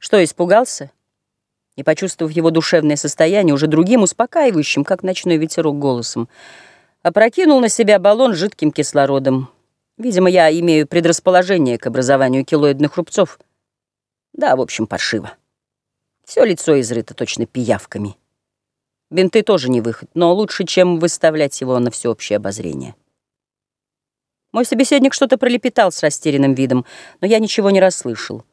Что, испугался? И, почувствовав его душевное состояние, уже другим, успокаивающим, как ночной ветерок, голосом, опрокинул на себя баллон с жидким кислородом. Видимо, я имею предрасположение к образованию килоидных рубцов. Да, в общем, паршиво. Все лицо изрыто точно пиявками. Бинты тоже не выход, но лучше, чем выставлять его на всеобщее обозрение. Мой собеседник что-то пролепетал с растерянным видом, но я ничего не расслышал.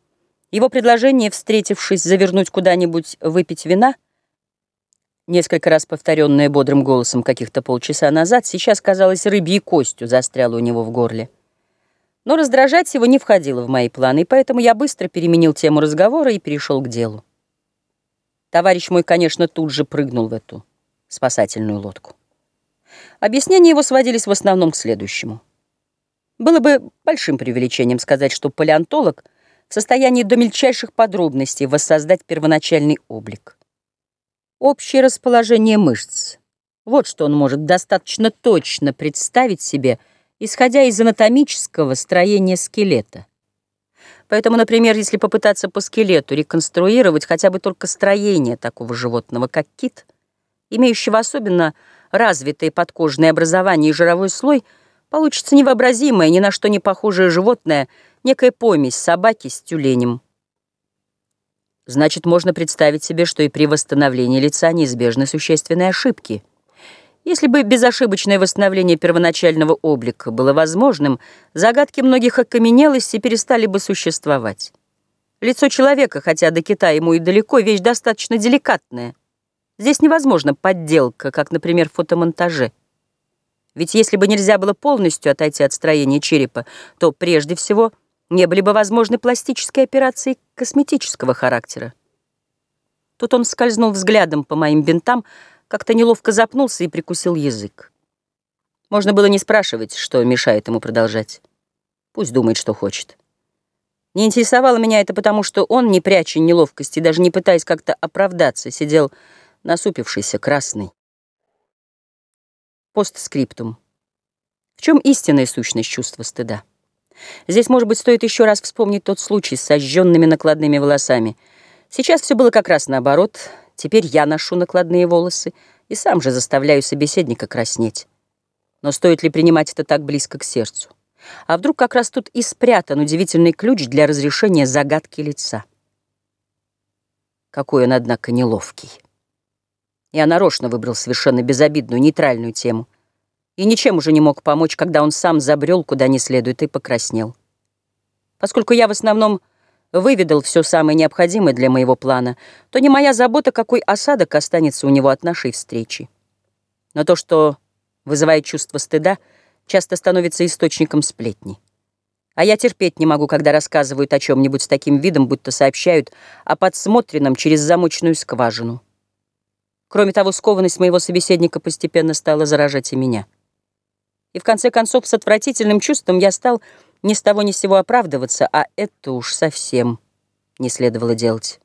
Его предложение, встретившись, завернуть куда-нибудь выпить вина, несколько раз повторенное бодрым голосом каких-то полчаса назад, сейчас казалось рыбьей костью застряло у него в горле. Но раздражать его не входило в мои планы, и поэтому я быстро переменил тему разговора и перешел к делу. Товарищ мой, конечно, тут же прыгнул в эту спасательную лодку. Объяснения его сводились в основном к следующему. Было бы большим преувеличением сказать, что палеонтолог в состоянии до мельчайших подробностей воссоздать первоначальный облик. Общее расположение мышц. Вот что он может достаточно точно представить себе, исходя из анатомического строения скелета. Поэтому, например, если попытаться по скелету реконструировать хотя бы только строение такого животного, как кит, имеющего особенно развитые подкожные образования и жировой слой – Получится невообразимое, ни на что не похожее животное, некая помесь собаки с тюленем. Значит, можно представить себе, что и при восстановлении лица неизбежны существенные ошибки. Если бы безошибочное восстановление первоначального облика было возможным, загадки многих окаменелостей перестали бы существовать. Лицо человека, хотя до Китая ему и далеко, вещь достаточно деликатная. Здесь невозможна подделка, как, например, в фотомонтаже. Ведь если бы нельзя было полностью отойти от строения черепа, то прежде всего не были бы возможны пластические операции косметического характера. Тут он скользнул взглядом по моим бинтам, как-то неловко запнулся и прикусил язык. Можно было не спрашивать, что мешает ему продолжать. Пусть думает, что хочет. Не интересовало меня это потому, что он, не пряча неловкости, даже не пытаясь как-то оправдаться, сидел насупившийся, красный. Постскриптум. В чем истинная сущность чувства стыда? Здесь, может быть, стоит еще раз вспомнить тот случай с сожженными накладными волосами. Сейчас все было как раз наоборот. Теперь я ношу накладные волосы и сам же заставляю собеседника краснеть. Но стоит ли принимать это так близко к сердцу? А вдруг как раз тут и спрятан удивительный ключ для разрешения загадки лица? Какой он, однако, неловкий. Я нарочно выбрал совершенно безобидную, нейтральную тему. И ничем уже не мог помочь, когда он сам забрел куда не следует и покраснел. Поскольку я в основном выведал все самое необходимое для моего плана, то не моя забота, какой осадок останется у него от нашей встречи. Но то, что вызывает чувство стыда, часто становится источником сплетни. А я терпеть не могу, когда рассказывают о чем-нибудь с таким видом, будто сообщают о подсмотренном через замочную скважину. Кроме того, скованность моего собеседника постепенно стала заражать и меня. И в конце концов, с отвратительным чувством я стал ни с того ни с сего оправдываться, а это уж совсем не следовало делать.